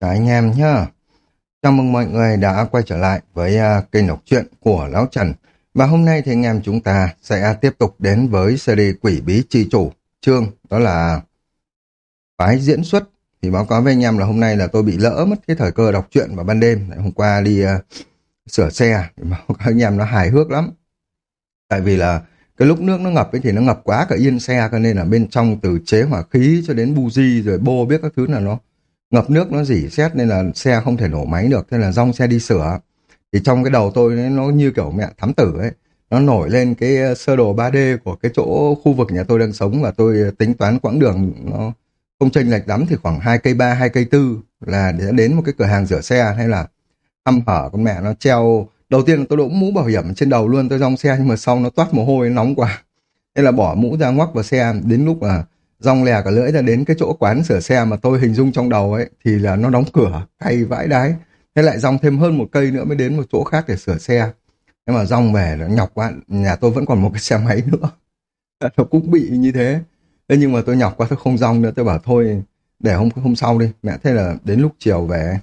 Cả anh em nhá. Chào mừng mọi người đã quay trở lại với uh, kênh đọc truyện của Lão Trần. Và hôm nay thì anh em chúng ta sẽ tiếp tục đến với series Quỷ Bí Chi Chủ, chương đó là phái diễn xuất. Thì báo cáo với anh em là hôm nay là tôi bị lỡ mất cái thời cơ đọc truyện vào ban đêm. Hôm qua đi uh, sửa xe, báo cáo anh em nó hài hước lắm. Tại vì là cái lúc nước nó ngập ấy thì nó ngập quá cả yên xe cho nên là bên trong từ chế hỏa khí cho đến buji rồi bô biết các thứ là nó ngập nước nó dỉ xét nên là xe không thể nổ máy được, thế là rong xe đi sửa. Thì trong cái đầu tôi nó như kiểu mẹ thám tử ấy. Nó nổi lên cái ờ, sơ đồ 3D của cái chỗ khu vực nhà tôi đang sống và tôi ờ, tính toán quãng đường nó không chênh lệch lắm thì khoảng hai cây ba, hai cây tư là để đến một cái cửa hàng rửa xe. Hay là thăm hở con mẹ nó treo. Đầu tiên là tôi đổ mũ bảo hiểm trên đầu luôn, tôi rong xe nhưng mà sau nó toát mồ hôi, nóng quá. Thế là bỏ mũ ra ngoắc vào xe. Đến lúc là rong lè cả lưỡi ra đến cái chỗ quán sửa xe mà tôi hình dung trong đầu ấy thì là nó đóng cửa cay vãi đái thế lại rong thêm hơn một cây nữa mới đến một chỗ khác để sửa xe. Nhưng mà rong về nó nhọc quá nhà tôi vẫn còn một cái xe máy nữa. Nó cũng bị như thế. Thế nhưng mà tôi nhọc quá tôi không rong nữa. Tôi bảo thôi để hôm hôm sau đi. Mẹ thế là đến lúc chiều về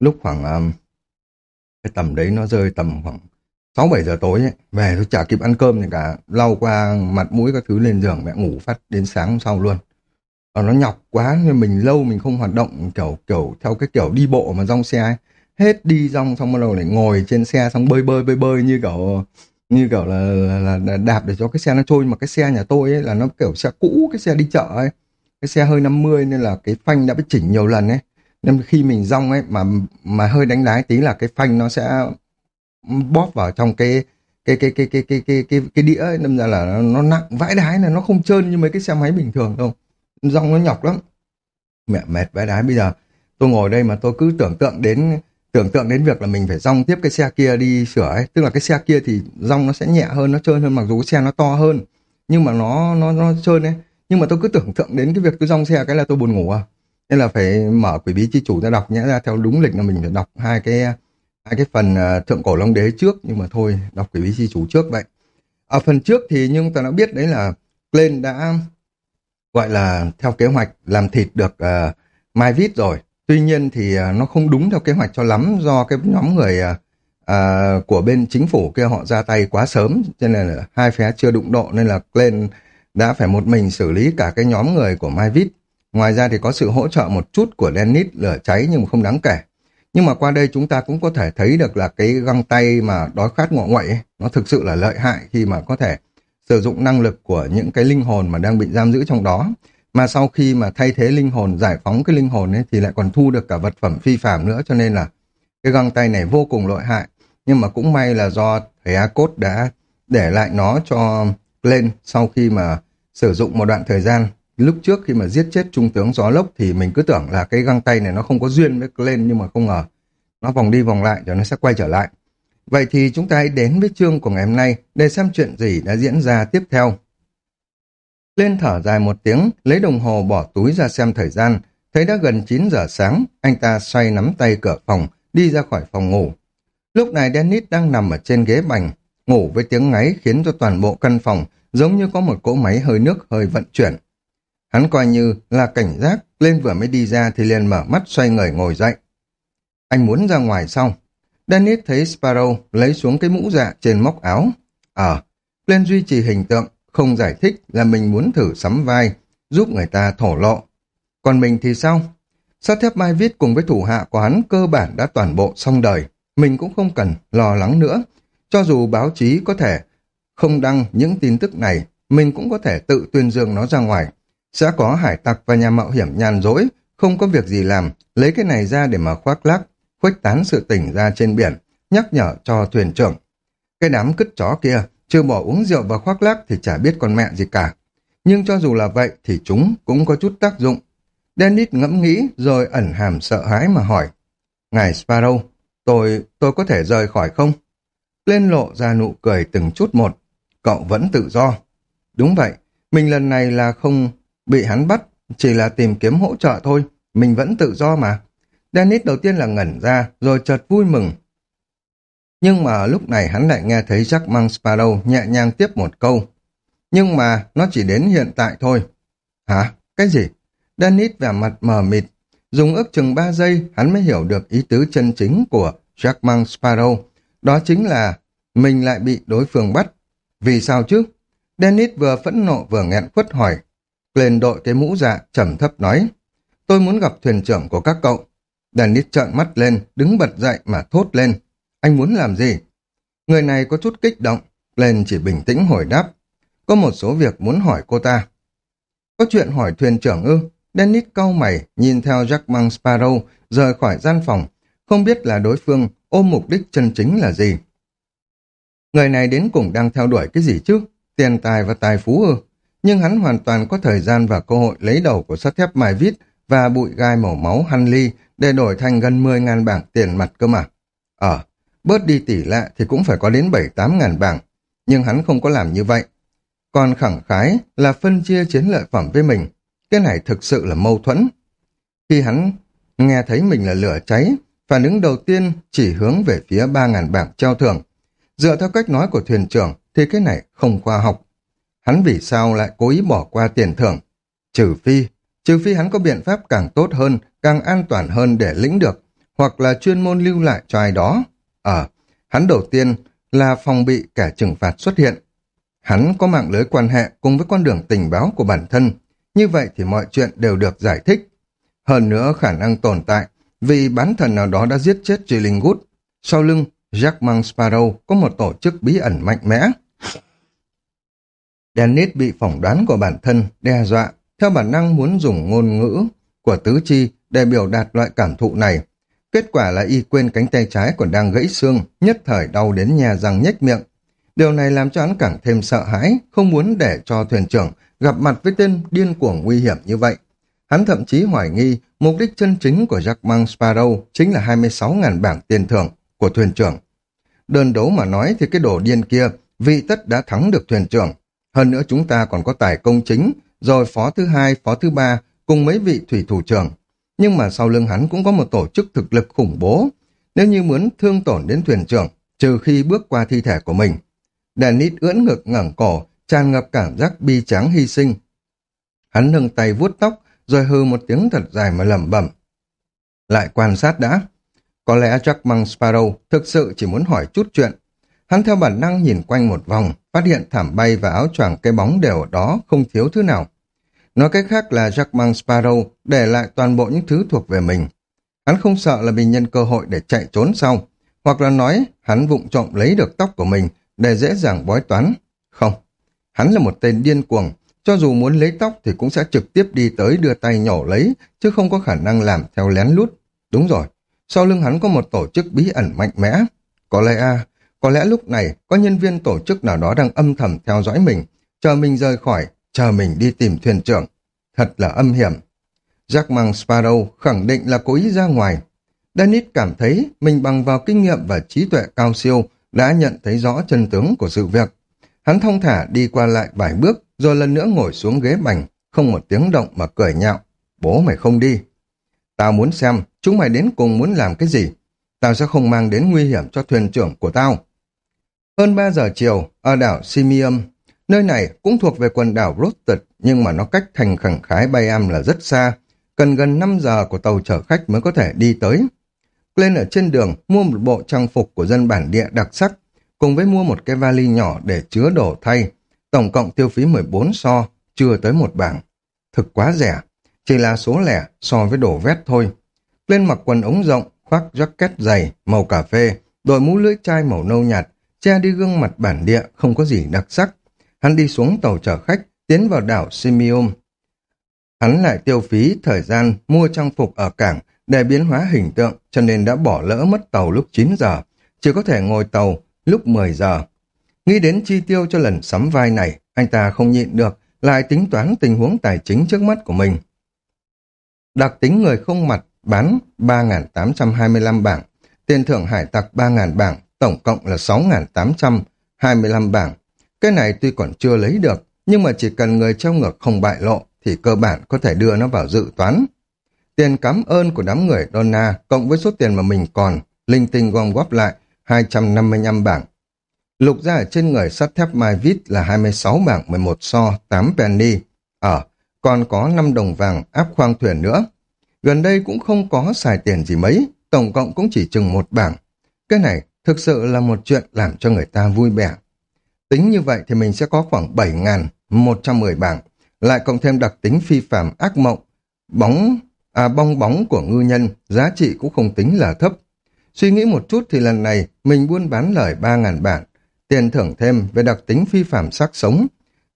lúc khoảng um, cái tầm đấy nó rơi tầm khoảng sáu bảy giờ tối ấy, về tôi chả kịp ăn cơm thì cả lau qua mặt mũi các thứ lên giường mẹ ngủ phát đến sáng hôm sau luôn. Và nó nhọc quá nên mình lâu mình không hoạt động kiểu kiểu theo cái kiểu đi bộ mà rong xe ấy. hết đi rong xong bắt đầu lại ngồi trên xe xong bơi bơi bơi bơi như kiểu như kiểu là, là, là đạp để cho cái xe nó trôi. Mà cái xe nhà tôi ấy là nó kiểu xe cũ cái xe đi chợ ấy. Cái xe hơi 50 nên là cái phanh đã bị chỉnh nhiều lần ấy. Nên khi mình rong ấy mà mà hơi đánh lái tí là cái phanh nó sẽ bóp vào trong cái cái cái cái cái cái cái cái, cái đĩa ấy, nên ra là nó, nó nặng vãi đái này nó không trơn như mấy cái xe máy bình thường đâu. Rong nó nhọc lắm. Mẹ mệt vãi đái. Bây giờ tôi ngồi đây mà tôi cứ tưởng tượng đến tưởng tượng đến việc là mình phải rong tiếp cái xe kia đi sửa ấy. Tức là cái xe kia thì rong nó sẽ nhẹ hơn nó trơn hơn mặc dù cái xe nó to hơn. Nhưng mà nó nó nó trơn ấy. Nhưng mà tôi cứ tưởng tượng đến cái việc tôi rong xe cái là tôi buồn ngủ à. Nên là phải mở quỷ bí chi chủ ra đọc nhẽ ra theo đúng lịch là mình phải đọc hai cái hai cái phần uh, thượng cổ long đế trước nhưng mà thôi đọc quỷ bí chi chủ trước vậy. Ở phần trước thì nhưng ta đã biết đấy là lên đã gọi là theo kế hoạch làm thịt được uh, Mai Vít rồi. Tuy nhiên thì uh, nó không đúng theo kế hoạch cho lắm do cái nhóm người uh, uh, của bên chính phủ kia họ ra tay quá sớm cho nên là hai phe chưa đụng độ nên là lên đã phải một mình xử lý cả cái nhóm người của Mai Vít. Ngoài ra thì có sự hỗ trợ một chút của Dennis lửa cháy nhưng mà không đáng kể nhưng mà qua đây chúng ta cũng có thể thấy được là cái găng tay mà đói khát ngọ nguậy ấy, nó thực sự là lợi hại khi mà có thể sử dụng năng lực của những cái linh hồn mà đang bị giam giữ trong đó. Mà sau khi mà thay thế linh hồn, giải phóng cái linh hồn ấy thì lại còn thu được cả vật phẩm phi phạm nữa cho nên là cái găng tay này vô cùng lợi hại. Nhưng mà cũng may là do thầy A Cốt đã để lại nó cho lên sau khi mà sử dụng một đoạn thời gian lúc trước khi mà giết chết trung tướng gió lốc thì mình cứ tưởng là cái găng tay này nó không có duyên với lên nhưng mà không ngờ nó vòng đi vòng lại rồi nó sẽ quay trở lại. Vậy thì chúng ta hãy đến với chương của ngày hôm nay để xem chuyện gì đã diễn ra tiếp theo. Lên thở dài một tiếng, lấy đồng hồ bỏ túi ra xem thời gian, thấy đã gần 9 giờ sáng, anh ta xoay nắm tay cửa phòng, đi ra khỏi phòng ngủ. Lúc này Dennis đang nằm ở trên ghế bành, ngủ với tiếng ngáy khiến cho toàn bộ căn phòng giống như có một cỗ máy hơi nước hơi vận chuyển. Hắn coi như là cảnh giác, lên vừa mới đi ra thì liền mở mắt xoay người ngồi dậy. Anh muốn ra ngoài xong. Dennis thấy Sparrow lấy xuống cái mũ dạ trên móc áo. Ờ, à, lên duy trì hình tượng, không giải thích là mình muốn thử sắm vai, giúp người ta thổ lộ. Còn mình thì sao? Sát thép mai viết cùng với thủ hạ của hắn cơ bản đã toàn bộ xong đời. Mình cũng không cần lo lắng nữa. Cho dù báo chí có thể không đăng những tin tức này, mình cũng có thể tự tuyên dương nó ra ngoài. Sẽ có hải tặc và nhà mạo hiểm nhàn rỗi, không có việc gì làm, lấy cái này ra để mà khoác lác, khuếch tán sự tỉnh ra trên biển, nhắc nhở cho thuyền trưởng. Cái đám cứt chó kia, chưa bỏ uống rượu và khoác lác thì chả biết con mẹ gì cả. Nhưng cho dù là vậy thì chúng cũng có chút tác dụng. Dennis ngẫm nghĩ rồi ẩn hàm sợ hãi mà hỏi. Ngài Sparrow, tôi, tôi có thể rời khỏi không? Lên lộ ra nụ cười từng chút một. Cậu vẫn tự do. Đúng vậy, mình lần này là không bị hắn bắt, chỉ là tìm kiếm hỗ trợ thôi. Mình vẫn tự do mà. Dennis đầu tiên là ngẩn ra, rồi chợt vui mừng. Nhưng mà lúc này hắn lại nghe thấy Jack Mang Sparrow nhẹ nhàng tiếp một câu. Nhưng mà nó chỉ đến hiện tại thôi. Hả? Cái gì? Dennis vẻ mặt mờ mịt. Dùng ước chừng 3 giây, hắn mới hiểu được ý tứ chân chính của Jackman Sparrow. Đó chính là mình lại bị đối phương bắt. Vì sao chứ? Dennis vừa phẫn nộ vừa nghẹn khuất hỏi. Lên đội cái mũ dạ, trầm thấp nói. Tôi muốn gặp thuyền trưởng của các cậu. Dennis trợn mắt lên, đứng bật dậy mà thốt lên. Anh muốn làm gì? Người này có chút kích động. Lên chỉ bình tĩnh hồi đáp. Có một số việc muốn hỏi cô ta. Có chuyện hỏi thuyền trưởng ư? Dennis cau mày, nhìn theo Jack Mang Sparrow rời khỏi gian phòng. Không biết là đối phương ôm mục đích chân chính là gì. Người này đến cùng đang theo đuổi cái gì chứ? Tiền tài và tài phú ư? Nhưng hắn hoàn toàn có thời gian và cơ hội lấy đầu của sắt thép mài vít và bụi gai màu máu hăn ly để đổi thành gần 10.000 bảng tiền mặt cơ mà. Ờ, bớt đi tỷ lệ thì cũng phải có đến 7-8 ngàn bảng. Nhưng hắn không có làm như vậy. Còn khẳng khái là phân chia chiến lợi phẩm với mình. Cái này thực sự là mâu thuẫn. Khi hắn nghe thấy mình là lửa cháy, phản ứng đầu tiên chỉ hướng về phía 3.000 bảng treo thưởng. Dựa theo cách nói của thuyền trưởng thì cái này không khoa học. Hắn vì sao lại cố ý bỏ qua tiền thưởng? Trừ phi, trừ phi hắn có biện pháp càng tốt hơn, càng an toàn hơn để lĩnh được, hoặc là chuyên môn lưu lại cho ai đó. Ở, ờ, hắn đầu tiên là phòng bị kẻ trừng phạt xuất hiện. Hắn có mạng lưới quan hệ cùng với con đường tình báo của bản thân, như vậy thì mọi chuyện đều được giải thích. Hơn nữa khả năng tồn tại, vì bán thần nào đó đã giết chết Chillinwood. Sau lưng, Jack mang Sparrow có một tổ chức bí ẩn mạnh mẽ. Dennis bị phỏng đoán của bản thân, đe dọa, theo bản năng muốn dùng ngôn ngữ của tứ chi để biểu đạt loại cảm thụ này. Kết quả là y quên cánh tay trái còn đang gãy xương, nhất thời đau đến nhà răng nhếch miệng. Điều này làm cho hắn càng thêm sợ hãi, không muốn để cho thuyền trưởng gặp mặt với tên điên cuồng nguy hiểm như vậy. Hắn thậm chí hoài nghi mục đích chân chính của Jackman Sparrow chính là 26.000 bảng tiền thưởng của thuyền trưởng. Đơn đấu mà nói thì cái đồ điên kia vị tất đã thắng được thuyền trưởng. Hơn nữa chúng ta còn có tài công chính, rồi phó thứ hai, phó thứ ba cùng mấy vị thủy thủ trưởng. Nhưng mà sau lưng hắn cũng có một tổ chức thực lực khủng bố. Nếu như muốn thương tổn đến thuyền trưởng, trừ khi bước qua thi thể của mình. Dennis ưỡn ngực ngẩng cổ, tràn ngập cảm giác bi tráng hy sinh. Hắn nâng tay vuốt tóc, rồi hư một tiếng thật dài mà lẩm bẩm. Lại quan sát đã. Có lẽ jack mang Sparrow thực sự chỉ muốn hỏi chút chuyện. Hắn theo bản năng nhìn quanh một vòng, phát hiện thảm bay và áo choàng cây bóng đều ở đó, không thiếu thứ nào. Nói cách khác là Jackman Sparrow để lại toàn bộ những thứ thuộc về mình. Hắn không sợ là mình nhân cơ hội để chạy trốn sau, hoặc là nói hắn vụng trộm lấy được tóc của mình để dễ dàng bói toán. Không, hắn là một tên điên cuồng, cho dù muốn lấy tóc thì cũng sẽ trực tiếp đi tới đưa tay nhổ lấy, chứ không có khả năng làm theo lén lút. Đúng rồi, sau lưng hắn có một tổ chức bí ẩn mạnh mẽ. Có lẽ à, có lẽ lúc này có nhân viên tổ chức nào đó đang âm thầm theo dõi mình, chờ mình rời khỏi, chờ mình đi tìm thuyền trưởng. Thật là âm hiểm. Jack Mang Sparrow khẳng định là cố ý ra ngoài. Dennis cảm thấy mình bằng vào kinh nghiệm và trí tuệ cao siêu đã nhận thấy rõ chân tướng của sự việc. Hắn thông thả đi qua lại vài bước, rồi lần nữa ngồi xuống ghế bành, không một tiếng động mà cười nhạo. Bố mày không đi. Tao muốn xem, chúng mày đến cùng muốn làm cái gì. Tao sẽ không mang đến nguy hiểm cho thuyền trưởng của tao. Hơn 3 giờ chiều, ở đảo Simium, nơi này cũng thuộc về quần đảo Rosted, nhưng mà nó cách thành khẳng khái bayam là rất xa, cần gần 5 giờ của tàu chở khách mới có thể đi tới. Lên ở trên đường mua một bộ trang phục của dân bản địa đặc sắc, cùng với mua một cái vali nhỏ để chứa đồ thay. Tổng cộng tiêu phí 14 so, chưa tới một bảng. Thực quá rẻ, chỉ là số lẻ so với đồ vét thôi. Lên mặc quần ống rộng, khoác jacket dày, màu cà phê, đội mũ lưỡi chai màu nâu nhạt, che đi gương mặt bản địa không có gì đặc sắc. Hắn đi xuống tàu chở khách, tiến vào đảo Simium. Hắn lại tiêu phí thời gian mua trang phục ở cảng để biến hóa hình tượng cho nên đã bỏ lỡ mất tàu lúc 9 giờ, chỉ có thể ngồi tàu lúc 10 giờ. Nghĩ đến chi tiêu cho lần sắm vai này, anh ta không nhịn được, lại tính toán tình huống tài chính trước mắt của mình. Đặc tính người không mặt bán 3.825 bảng, tiền thưởng hải tặc 3.000 bảng, tổng cộng là 6.825 bảng. Cái này tuy còn chưa lấy được, nhưng mà chỉ cần người trong ngược không bại lộ thì cơ bản có thể đưa nó vào dự toán. Tiền cảm ơn của đám người Donna cộng với số tiền mà mình còn, linh tinh gom góp lại 255 bảng. Lục ra ở trên người sắt thép Mai Vít là 26 bảng 11 so, 8 penny. Ở, còn có 5 đồng vàng áp khoang thuyền nữa. Gần đây cũng không có xài tiền gì mấy, tổng cộng cũng chỉ chừng một bảng. Cái này thực sự là một chuyện làm cho người ta vui vẻ. Tính như vậy thì mình sẽ có khoảng 7.110 bảng, lại cộng thêm đặc tính phi phạm ác mộng, bóng à bong bóng của ngư nhân, giá trị cũng không tính là thấp. Suy nghĩ một chút thì lần này mình buôn bán lời 3.000 bảng, tiền thưởng thêm về đặc tính phi phạm sắc sống.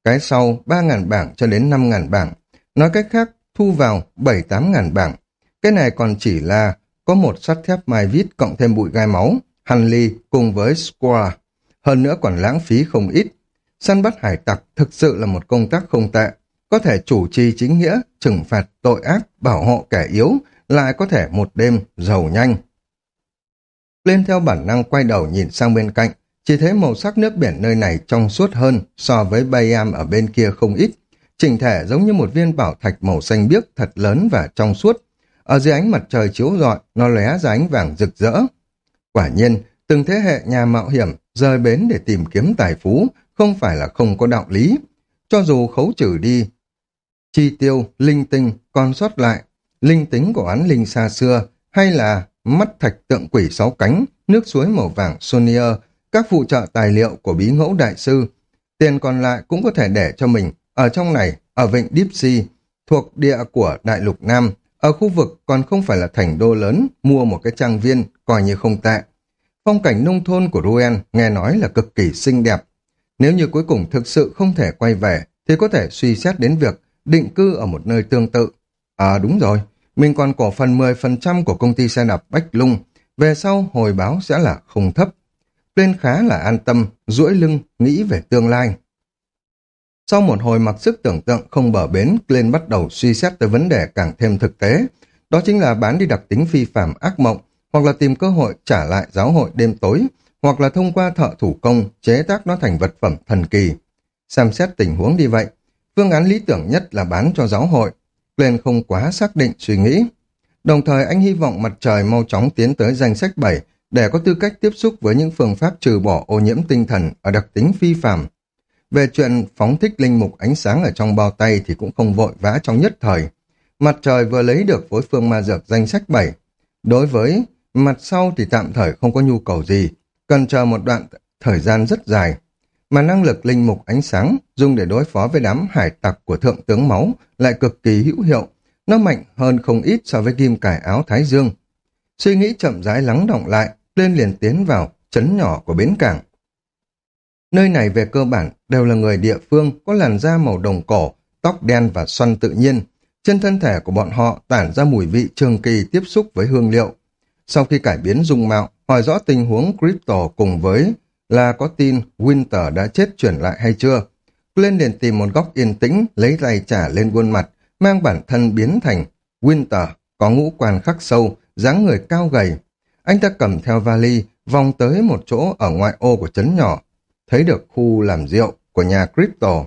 Cái sau 3.000 bảng cho đến 5.000 bảng. Nói cách khác, thu vào 7-8.000 bảng. Cái này còn chỉ là có một sắt thép mai vít cộng thêm bụi gai máu, Hanley cùng với square. Hơn nữa còn lãng phí không ít. Săn bắt hải tặc thực sự là một công tác không tệ. Có thể chủ trì chính nghĩa, trừng phạt tội ác, bảo hộ kẻ yếu, lại có thể một đêm giàu nhanh. Lên theo bản năng quay đầu nhìn sang bên cạnh, chỉ thấy màu sắc nước biển nơi này trong suốt hơn so với Bayam ở bên kia không ít. Chỉnh thể giống như một viên bảo thạch màu xanh biếc thật lớn và trong suốt. Ở dưới ánh mặt trời chiếu rọi, nó lóe ra ánh vàng rực rỡ. Quả nhiên, từng thế hệ nhà mạo hiểm rời bến để tìm kiếm tài phú không phải là không có đạo lý. Cho dù khấu trừ đi, chi tiêu, linh tinh còn sót lại, linh tính của án linh xa xưa hay là mắt thạch tượng quỷ sáu cánh, nước suối màu vàng Sonier, các phụ trợ tài liệu của bí ngẫu đại sư. Tiền còn lại cũng có thể để cho mình ở trong này, ở vịnh Deep Sea, thuộc địa của Đại lục Nam, ở khu vực còn không phải là thành đô lớn, mua một cái trang viên, coi như không tệ. Phong cảnh nông thôn của Ruen nghe nói là cực kỳ xinh đẹp. Nếu như cuối cùng thực sự không thể quay về, thì có thể suy xét đến việc định cư ở một nơi tương tự. À đúng rồi, mình còn cổ phần 10% của công ty xe đạp Bách Lung, về sau hồi báo sẽ là không thấp. Lên khá là an tâm, duỗi lưng, nghĩ về tương lai. Sau một hồi mặc sức tưởng tượng không bờ bến, Glenn bắt đầu suy xét tới vấn đề càng thêm thực tế. Đó chính là bán đi đặc tính phi phạm ác mộng, hoặc là tìm cơ hội trả lại giáo hội đêm tối, hoặc là thông qua thợ thủ công chế tác nó thành vật phẩm thần kỳ. Xem xét tình huống đi vậy, phương án lý tưởng nhất là bán cho giáo hội. Glenn không quá xác định suy nghĩ. Đồng thời anh hy vọng mặt trời mau chóng tiến tới danh sách 7 để có tư cách tiếp xúc với những phương pháp trừ bỏ ô nhiễm tinh thần ở đặc tính phi phạm. Về chuyện phóng thích linh mục ánh sáng ở trong bao tay thì cũng không vội vã trong nhất thời. Mặt trời vừa lấy được phối phương ma dược danh sách 7. Đối với mặt sau thì tạm thời không có nhu cầu gì, cần chờ một đoạn thời gian rất dài. Mà năng lực linh mục ánh sáng dùng để đối phó với đám hải tặc của thượng tướng máu lại cực kỳ hữu hiệu. Nó mạnh hơn không ít so với kim cải áo Thái Dương. Suy nghĩ chậm rãi lắng động lại, lên liền tiến vào chấn nhỏ của bến cảng. Nơi này về cơ bản đều là người địa phương có làn da màu đồng cổ, tóc đen và xoăn tự nhiên. Trên thân thể của bọn họ tản ra mùi vị trường kỳ tiếp xúc với hương liệu. Sau khi cải biến dung mạo, hỏi rõ tình huống Crypto cùng với là có tin Winter đã chết chuyển lại hay chưa. Lên liền tìm một góc yên tĩnh, lấy tay trả lên khuôn mặt, mang bản thân biến thành Winter, có ngũ quan khắc sâu, dáng người cao gầy. Anh ta cầm theo vali, vòng tới một chỗ ở ngoại ô của trấn nhỏ, thấy được khu làm rượu của nhà Crypto.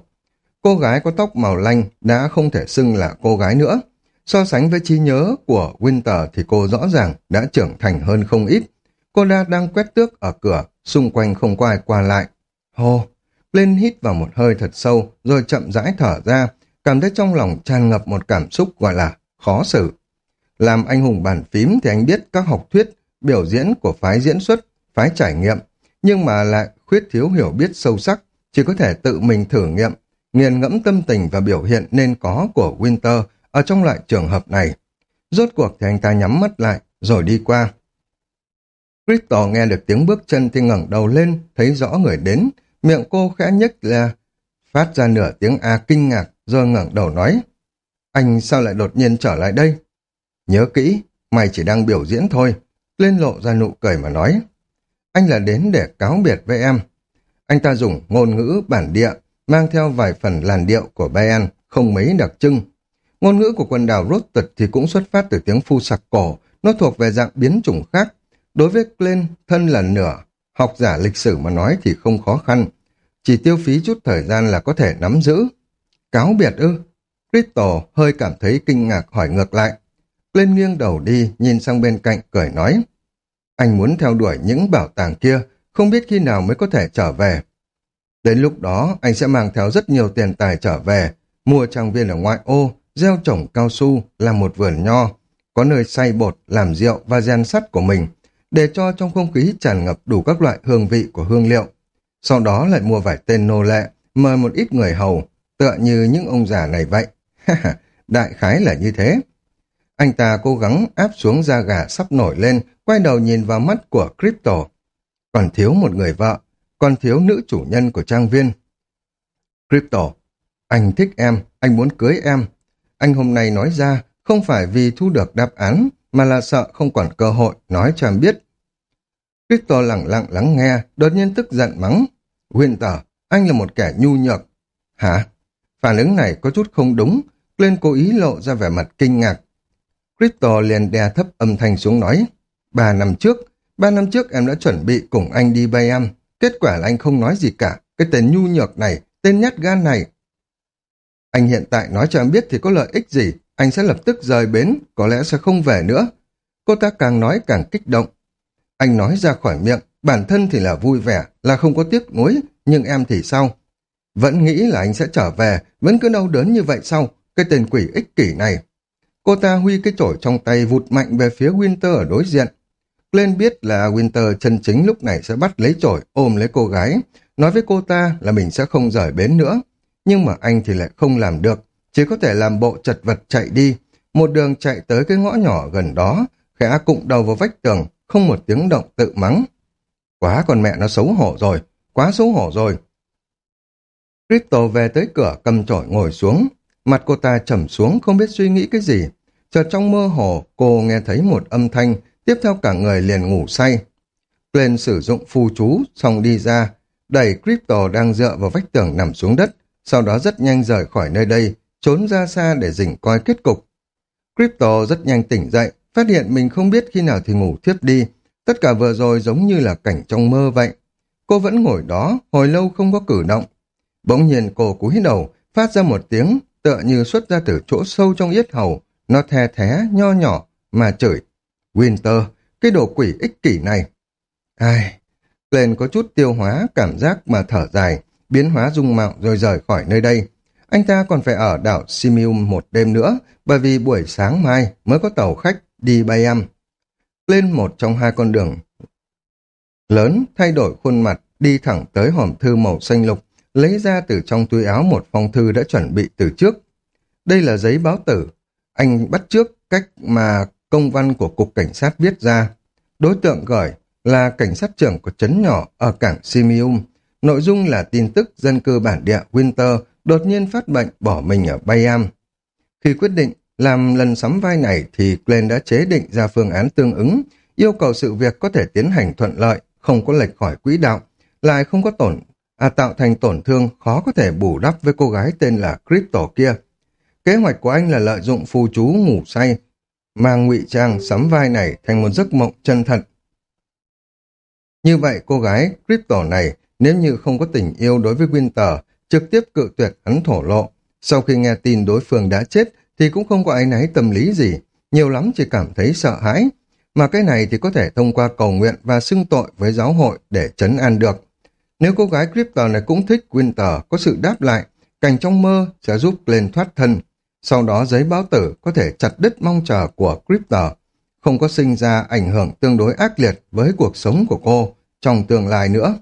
Cô gái có tóc màu lanh đã không thể xưng là cô gái nữa. So sánh với trí nhớ của Winter thì cô rõ ràng đã trưởng thành hơn không ít. Cô đã đang quét tước ở cửa, xung quanh không có ai qua lại. Hô, lên hít vào một hơi thật sâu, rồi chậm rãi thở ra, cảm thấy trong lòng tràn ngập một cảm xúc gọi là khó xử. Làm anh hùng bàn phím thì anh biết các học thuyết, biểu diễn của phái diễn xuất, phái trải nghiệm, nhưng mà lại khuyết thiếu hiểu biết sâu sắc, chỉ có thể tự mình thử nghiệm, nghiền ngẫm tâm tình và biểu hiện nên có của Winter ở trong loại trường hợp này. Rốt cuộc thì anh ta nhắm mắt lại, rồi đi qua. Crystal nghe được tiếng bước chân thì ngẩng đầu lên, thấy rõ người đến, miệng cô khẽ nhếch là phát ra nửa tiếng A kinh ngạc, rồi ngẩng đầu nói. Anh sao lại đột nhiên trở lại đây? Nhớ kỹ, mày chỉ đang biểu diễn thôi. Lên lộ ra nụ cười mà nói. Anh là đến để cáo biệt với em. Anh ta dùng ngôn ngữ bản địa, mang theo vài phần làn điệu của Bayan, không mấy đặc trưng. Ngôn ngữ của quần đảo Rostet thì cũng xuất phát từ tiếng phu sặc cổ, nó thuộc về dạng biến chủng khác. Đối với Glenn, thân là nửa, học giả lịch sử mà nói thì không khó khăn. Chỉ tiêu phí chút thời gian là có thể nắm giữ. Cáo biệt ư? Crystal hơi cảm thấy kinh ngạc hỏi ngược lại. Glenn nghiêng đầu đi, nhìn sang bên cạnh, cười nói. Anh muốn theo đuổi những bảo tàng kia, không biết khi nào mới có thể trở về. Đến lúc đó, anh sẽ mang theo rất nhiều tiền tài trở về, mua trang viên ở ngoại ô, gieo trồng cao su, làm một vườn nho. có nơi xay bột, làm rượu và rèn sắt của mình, để cho trong không khí tràn ngập đủ các loại hương vị của hương liệu. Sau đó lại mua vài tên nô lệ, mời một ít người hầu, tựa như những ông già này vậy. Đại khái là như thế. Anh ta cố gắng áp xuống da gà sắp nổi lên, quay đầu nhìn vào mắt của Crypto. Còn thiếu một người vợ, còn thiếu nữ chủ nhân của trang viên. Crypto, anh thích em, anh muốn cưới em. Anh hôm nay nói ra không phải vì thu được đáp án, mà là sợ không còn cơ hội nói cho em biết. Crypto lặng lặng lắng nghe, đột nhiên tức giận mắng. Winter, anh là một kẻ nhu nhược. Hả? Phản ứng này có chút không đúng, lên cố ý lộ ra vẻ mặt kinh ngạc. Crypto liền đè thấp âm thanh xuống nói. Ba năm trước, ba năm trước em đã chuẩn bị cùng anh đi bay em. Kết quả là anh không nói gì cả. Cái tên nhu nhược này, tên nhát gan này. Anh hiện tại nói cho em biết thì có lợi ích gì. Anh sẽ lập tức rời bến, có lẽ sẽ không về nữa. Cô ta càng nói càng kích động. Anh nói ra khỏi miệng, bản thân thì là vui vẻ, là không có tiếc nuối, nhưng em thì sao? Vẫn nghĩ là anh sẽ trở về, vẫn cứ đau đớn như vậy sau Cái tên quỷ ích kỷ này. Cô ta huy cái chổi trong tay vụt mạnh về phía Winter ở đối diện. Glenn biết là Winter chân chính lúc này sẽ bắt lấy chổi ôm lấy cô gái, nói với cô ta là mình sẽ không rời bến nữa. Nhưng mà anh thì lại không làm được, chỉ có thể làm bộ chật vật chạy đi, một đường chạy tới cái ngõ nhỏ gần đó, khẽ cụng đầu vào vách tường, không một tiếng động tự mắng. Quá con mẹ nó xấu hổ rồi, quá xấu hổ rồi. Crystal về tới cửa cầm chổi ngồi xuống, mặt cô ta trầm xuống không biết suy nghĩ cái gì. Chợt trong mơ hồ cô nghe thấy một âm thanh, tiếp theo cả người liền ngủ say. Glenn sử dụng phù chú, xong đi ra, đẩy Crypto đang dựa vào vách tường nằm xuống đất, sau đó rất nhanh rời khỏi nơi đây, trốn ra xa để dình coi kết cục. Crypto rất nhanh tỉnh dậy, phát hiện mình không biết khi nào thì ngủ thiếp đi. Tất cả vừa rồi giống như là cảnh trong mơ vậy. Cô vẫn ngồi đó, hồi lâu không có cử động. Bỗng nhiên cô cúi đầu, phát ra một tiếng, tựa như xuất ra từ chỗ sâu trong yết hầu. Nó the thé, nho nhỏ, mà chửi. Winter, cái đồ quỷ ích kỷ này. Ai... Lên có chút tiêu hóa, cảm giác mà thở dài, biến hóa dung mạo rồi rời khỏi nơi đây. Anh ta còn phải ở đảo Simium một đêm nữa, bởi vì buổi sáng mai mới có tàu khách đi bay âm. Lên một trong hai con đường lớn, thay đổi khuôn mặt, đi thẳng tới hòm thư màu xanh lục, lấy ra từ trong túi áo một phong thư đã chuẩn bị từ trước. Đây là giấy báo tử. Anh bắt trước cách mà công văn của Cục Cảnh sát viết ra. Đối tượng gửi là cảnh sát trưởng của trấn nhỏ ở cảng Simium. Nội dung là tin tức dân cư bản địa Winter đột nhiên phát bệnh bỏ mình ở Bayam. Khi quyết định làm lần sắm vai này thì Glenn đã chế định ra phương án tương ứng, yêu cầu sự việc có thể tiến hành thuận lợi, không có lệch khỏi quỹ đạo, lại không có tổn, à tạo thành tổn thương khó có thể bù đắp với cô gái tên là Crypto kia. Kế hoạch của anh là lợi dụng phù chú ngủ say, mang ngụy trang sắm vai này thành một giấc mộng chân thật. Như vậy cô gái Crypto này nếu như không có tình yêu đối với Winter trực tiếp cự tuyệt hắn thổ lộ. Sau khi nghe tin đối phương đã chết thì cũng không có ai nấy tâm lý gì, nhiều lắm chỉ cảm thấy sợ hãi. Mà cái này thì có thể thông qua cầu nguyện và xưng tội với giáo hội để chấn an được. Nếu cô gái Crypto này cũng thích Winter có sự đáp lại, cảnh trong mơ sẽ giúp lên thoát thân. Sau đó giấy báo tử có thể chặt đứt mong chờ của Crypto, không có sinh ra ảnh hưởng tương đối ác liệt với cuộc sống của cô trong tương lai nữa.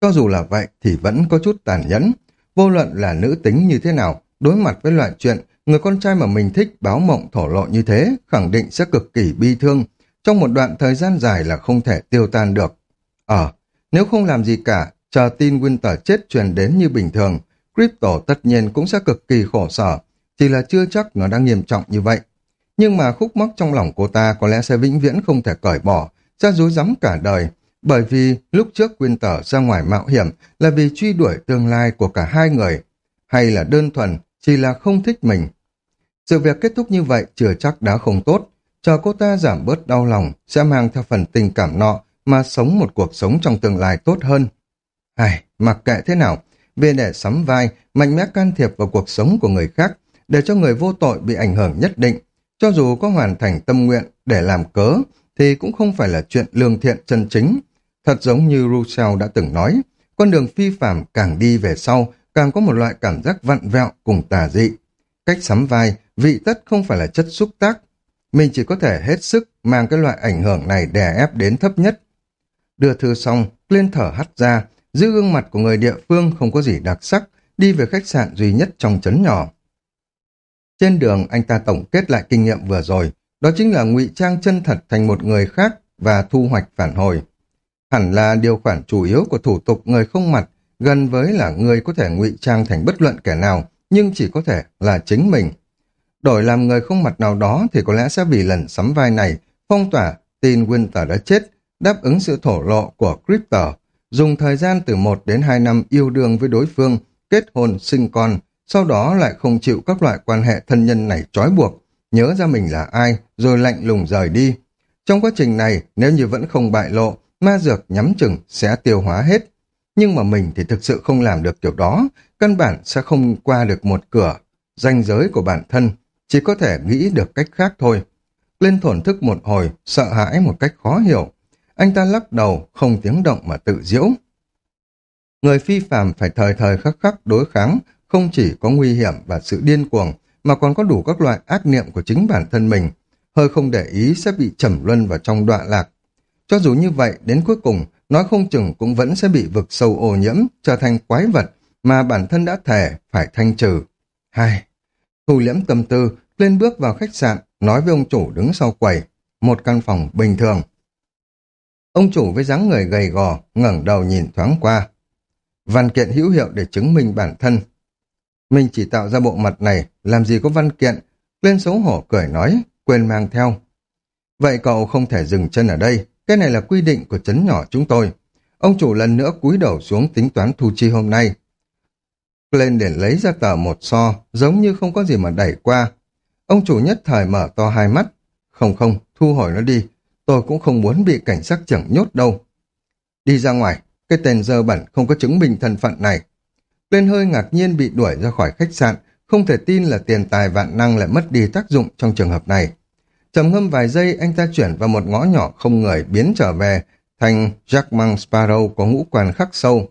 Cho dù là vậy thì vẫn có chút tàn nhẫn. Vô luận là nữ tính như thế nào, đối mặt với loại chuyện người con trai mà mình thích báo mộng thổ lộ như thế khẳng định sẽ cực kỳ bi thương. Trong một đoạn thời gian dài là không thể tiêu tan được. Ờ, nếu không làm gì cả, chờ tin Winter chết truyền đến như bình thường, Crypto tất nhiên cũng sẽ cực kỳ khổ sở, chỉ là chưa chắc nó đang nghiêm trọng như vậy. Nhưng mà khúc mắc trong lòng cô ta có lẽ sẽ vĩnh viễn không thể cởi bỏ, sẽ dối rắm cả đời, bởi vì lúc trước Winter ra ngoài mạo hiểm là vì truy đuổi tương lai của cả hai người, hay là đơn thuần chỉ là không thích mình. Sự việc kết thúc như vậy chưa chắc đã không tốt, chờ cô ta giảm bớt đau lòng sẽ mang theo phần tình cảm nọ mà sống một cuộc sống trong tương lai tốt hơn. Ai, mặc kệ thế nào, vì để sắm vai, mạnh mẽ can thiệp vào cuộc sống của người khác, để cho người vô tội bị ảnh hưởng nhất định, cho dù có hoàn thành tâm nguyện để làm cớ, thì cũng không phải là chuyện lương thiện chân chính. Thật giống như Rousseau đã từng nói, con đường phi phạm càng đi về sau, càng có một loại cảm giác vặn vẹo cùng tà dị. Cách sắm vai, vị tất không phải là chất xúc tác. mình chỉ có thể hết sức mang cái loại ảnh hưởng này đè ép đến thấp nhất. Đưa thư xong, lên thở hắt ra, giữ gương mặt của người địa phương không có gì đặc sắc, đi về khách sạn duy nhất trong trấn nhỏ. Trên đường anh ta tổng kết lại kinh nghiệm vừa rồi, đó chính là ngụy trang chân thật thành một người khác và thu hoạch phản hồi. Hẳn là điều khoản chủ yếu của thủ tục người không mặt, gần với là người có thể ngụy trang thành bất luận kẻ nào, nhưng chỉ có thể là chính mình. Đổi làm người không mặt nào đó thì có lẽ sẽ vì lần sắm vai này, phong tỏa tin Winter đã chết, đáp ứng sự thổ lộ của Cryptor, dùng thời gian từ 1 đến 2 năm yêu đương với đối phương, kết hôn, sinh con, sau đó lại không chịu các loại quan hệ thân nhân này trói buộc, nhớ ra mình là ai, rồi lạnh lùng rời đi. Trong quá trình này, nếu như vẫn không bại lộ, ma dược nhắm chừng sẽ tiêu hóa hết. Nhưng mà mình thì thực sự không làm được kiểu đó, căn bản sẽ không qua được một cửa, ranh giới của bản thân, chỉ có thể nghĩ được cách khác thôi. Lên thổn thức một hồi, sợ hãi một cách khó hiểu. Anh ta lắc đầu, không tiếng động mà tự diễu. Người phi phàm phải thời thời khắc khắc đối kháng, không chỉ có nguy hiểm và sự điên cuồng, mà còn có đủ các loại ác niệm của chính bản thân mình. Hơi không để ý sẽ bị trầm luân vào trong đoạn lạc. Cho dù như vậy, đến cuối cùng, nói không chừng cũng vẫn sẽ bị vực sâu ô nhiễm, trở thành quái vật mà bản thân đã thể phải thanh trừ. Hai, thu liễm tâm tư, lên bước vào khách sạn, nói với ông chủ đứng sau quầy, một căn phòng bình thường. Ông chủ với dáng người gầy gò, ngẩng đầu nhìn thoáng qua. Văn kiện hữu hiệu để chứng minh bản thân. Mình chỉ tạo ra bộ mặt này, làm gì có văn kiện. Lên xấu hổ cười nói, quên mang theo. Vậy cậu không thể dừng chân ở đây, cái này là quy định của chấn nhỏ chúng tôi. Ông chủ lần nữa cúi đầu xuống tính toán thu chi hôm nay. Lên để lấy ra tờ một so, giống như không có gì mà đẩy qua. Ông chủ nhất thời mở to hai mắt. Không không, thu hồi nó đi. Tôi cũng không muốn bị cảnh sát trưởng nhốt đâu. Đi ra ngoài, cái tên dơ bẩn không có chứng minh thân phận này. Lên hơi ngạc nhiên bị đuổi ra khỏi khách sạn, không thể tin là tiền tài vạn năng lại mất đi tác dụng trong trường hợp này. Trầm ngâm vài giây, anh ta chuyển vào một ngõ nhỏ không người biến trở về, thành Jackman Sparrow có ngũ quan khắc sâu.